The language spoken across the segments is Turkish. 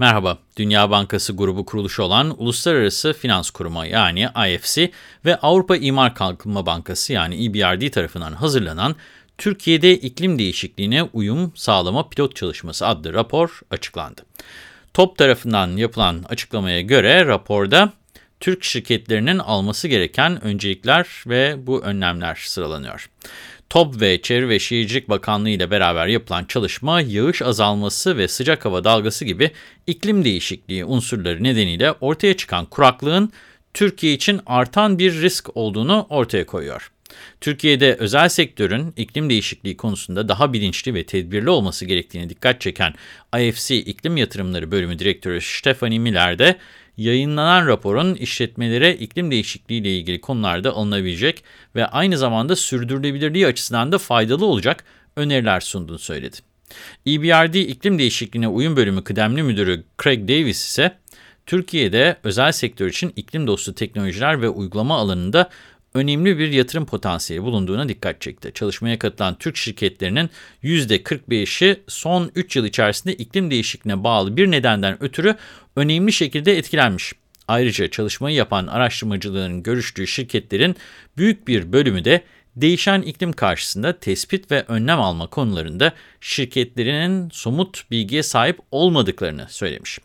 Merhaba, Dünya Bankası grubu kuruluşu olan Uluslararası Finans Kurumu yani IFC ve Avrupa İmar Kalkınma Bankası yani EBRD tarafından hazırlanan Türkiye'de iklim değişikliğine uyum sağlama pilot çalışması adlı rapor açıklandı. TOP tarafından yapılan açıklamaya göre raporda Türk şirketlerinin alması gereken öncelikler ve bu önlemler sıralanıyor. TOP ve Çevre ve Şehircilik Bakanlığı ile beraber yapılan çalışma, yağış azalması ve sıcak hava dalgası gibi iklim değişikliği unsurları nedeniyle ortaya çıkan kuraklığın Türkiye için artan bir risk olduğunu ortaya koyuyor. Türkiye'de özel sektörün iklim değişikliği konusunda daha bilinçli ve tedbirli olması gerektiğine dikkat çeken IFC İklim Yatırımları Bölümü Direktörü Stephanie Miller de yayınlanan raporun işletmelere iklim değişikliği ile ilgili konularda alınabilecek ve aynı zamanda sürdürülebilirliği açısından da faydalı olacak öneriler sunduğunu söyledi. EBRD İklim Değişikliğine Uyum Bölümü Kıdemli Müdürü Craig Davis ise Türkiye'de özel sektör için iklim dostu teknolojiler ve uygulama alanında önemli bir yatırım potansiyeli bulunduğuna dikkat çekti. Çalışmaya katılan Türk şirketlerinin %45'i son 3 yıl içerisinde iklim değişikliğine bağlı bir nedenden ötürü önemli şekilde etkilenmiş. Ayrıca çalışmayı yapan araştırmacıların görüştüğü şirketlerin büyük bir bölümü de değişen iklim karşısında tespit ve önlem alma konularında şirketlerinin somut bilgiye sahip olmadıklarını söylemiş.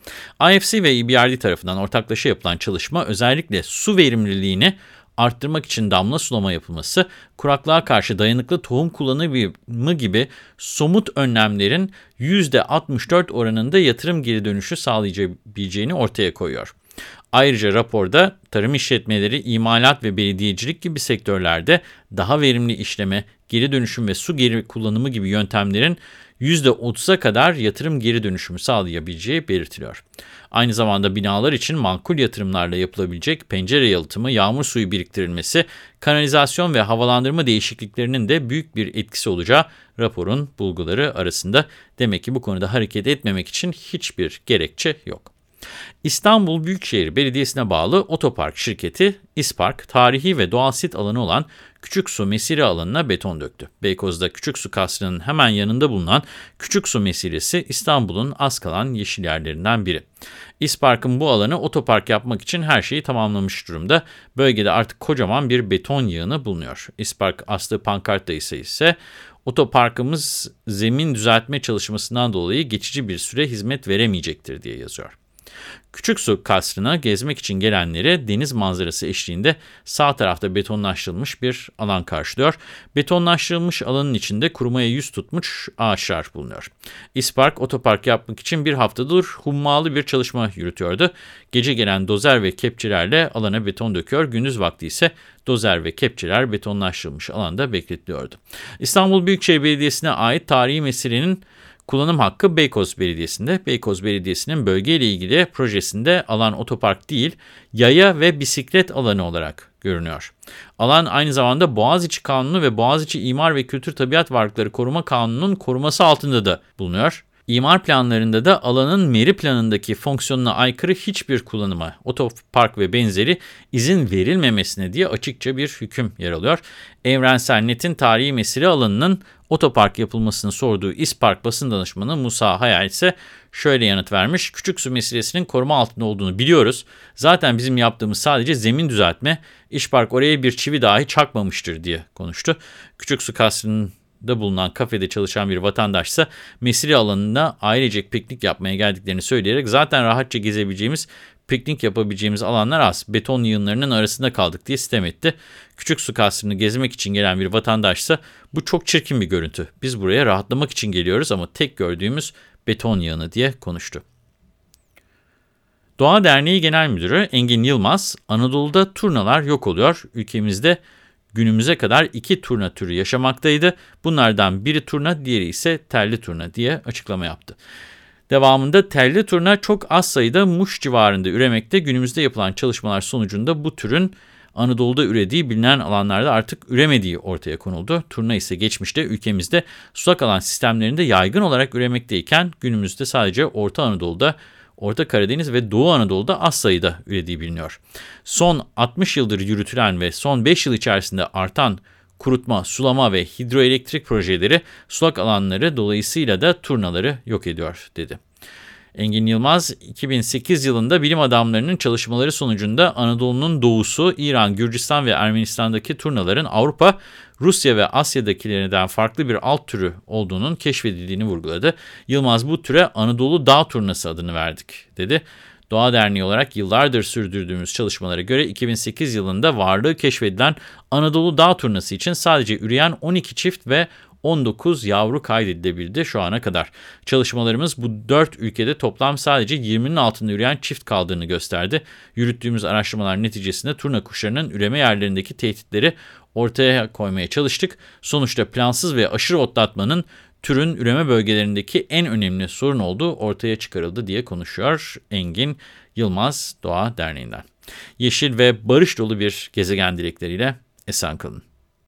IFC ve EBRD tarafından ortaklaşa yapılan çalışma özellikle su verimliliğini arttırmak için damla sulama yapılması, kuraklığa karşı dayanıklı tohum kullanımı gibi somut önlemlerin %64 oranında yatırım geri dönüşü sağlayabileceğini ortaya koyuyor. Ayrıca raporda tarım işletmeleri, imalat ve belediyecilik gibi sektörlerde daha verimli işleme, geri dönüşüm ve su geri kullanımı gibi yöntemlerin %30'a kadar yatırım geri dönüşümü sağlayabileceği belirtiliyor. Aynı zamanda binalar için makul yatırımlarla yapılabilecek pencere yalıtımı, yağmur suyu biriktirilmesi, kanalizasyon ve havalandırma değişikliklerinin de büyük bir etkisi olacağı raporun bulguları arasında. Demek ki bu konuda hareket etmemek için hiçbir gerekçe yok. İstanbul Büyükşehir Belediyesi'ne bağlı otopark şirketi İspark, tarihi ve doğal sit alanı olan Küçük Su Mesire alanına beton döktü. Beykoz'da Küçük Su Kasrı'nın hemen yanında bulunan Küçük Su Mesiresi İstanbul'un az kalan yeşil yerlerinden biri. İspark'ın bu alanı otopark yapmak için her şeyi tamamlamış durumda. Bölgede artık kocaman bir beton yığını bulunuyor. İspark aslı pankartta ise ise otoparkımız zemin düzeltme çalışmasından dolayı geçici bir süre hizmet veremeyecektir diye yazıyor. Küçük su kasrına gezmek için gelenleri deniz manzarası eşliğinde sağ tarafta betonlaştırılmış bir alan karşılıyor. Betonlaştırılmış alanın içinde kurumaya yüz tutmuş ağaçlar bulunuyor. İspark otopark yapmak için bir haftadır hummalı bir çalışma yürütüyordu. Gece gelen dozer ve kepçelerle alana beton döküyor. Gündüz vakti ise dozer ve kepçeler betonlaştırılmış alanda bekletiliyordu. İstanbul Büyükşehir Belediyesi'ne ait tarihi meselenin Kullanım hakkı Beykoz Belediyesi'nde. Beykoz Belediyesi'nin bölgeyle ilgili projesinde alan otopark değil, yaya ve bisiklet alanı olarak görünüyor. Alan aynı zamanda Boğaziçi Kanunu ve Boğaziçi İmar ve Kültür Tabiat Varlıkları Koruma Kanunu'nun koruması altında da bulunuyor. İmar planlarında da alanın meri planındaki fonksiyonuna aykırı hiçbir kullanıma, otopark ve benzeri izin verilmemesine diye açıkça bir hüküm yer alıyor. Evrensel Net'in tarihi mesire alanının otopark yapılmasını sorduğu İspark basın danışmanı Musa Hayal ise şöyle yanıt vermiş. Küçük su meselesinin koruma altında olduğunu biliyoruz. Zaten bizim yaptığımız sadece zemin düzeltme. İşpark oraya bir çivi dahi çakmamıştır diye konuştu. Küçük su kasrının da bulunan kafede çalışan bir vatandaşsa mesire alanında ailecek piknik yapmaya geldiklerini söyleyerek zaten rahatça gezebileceğimiz piknik yapabileceğimiz alanlar az. Beton yığınlarının arasında kaldık diye sistem etti. Küçük su kasrını gezmek için gelen bir vatandaşsa bu çok çirkin bir görüntü. Biz buraya rahatlamak için geliyoruz ama tek gördüğümüz beton yığını diye konuştu. Doğa Derneği Genel Müdürü Engin Yılmaz, Anadolu'da turnalar yok oluyor. Ülkemizde günümüze kadar iki turna türü yaşamaktaydı. Bunlardan biri turna, diğeri ise telli turna diye açıklama yaptı. Devamında telli turna çok az sayıda Muş civarında üremekte. Günümüzde yapılan çalışmalar sonucunda bu türün Anadolu'da ürediği bilinen alanlarda artık üremediği ortaya konuldu. Turna ise geçmişte ülkemizde sulak alan sistemlerinde yaygın olarak üremekteyken günümüzde sadece Orta Anadolu'da Orta Karadeniz ve Doğu Anadolu'da az sayıda ürediği biliniyor. Son 60 yıldır yürütülen ve son 5 yıl içerisinde artan kurutma, sulama ve hidroelektrik projeleri sulak alanları dolayısıyla da turnaları yok ediyor dedi. Engin Yılmaz, 2008 yılında bilim adamlarının çalışmaları sonucunda Anadolu'nun doğusu, İran, Gürcistan ve Ermenistan'daki turnaların Avrupa, Rusya ve Asya'dakilerinden farklı bir alt türü olduğunun keşfedildiğini vurguladı. Yılmaz bu türe Anadolu Dağ Turnası adını verdik, dedi. Doğa Derneği olarak yıllardır sürdürdüğümüz çalışmalara göre 2008 yılında varlığı keşfedilen Anadolu Dağ Turnası için sadece üreyen 12 çift ve 19 yavru kaydedilebildi şu ana kadar. Çalışmalarımız bu 4 ülkede toplam sadece 20'nin altında üreyen çift kaldığını gösterdi. Yürüttüğümüz araştırmalar neticesinde turna kuşlarının üreme yerlerindeki tehditleri ortaya koymaya çalıştık. Sonuçta plansız ve aşırı otlatmanın türün üreme bölgelerindeki en önemli sorun olduğu ortaya çıkarıldı diye konuşuyor Engin Yılmaz Doğa Derneği'nden. Yeşil ve barış dolu bir gezegen dilekleriyle esen kalın.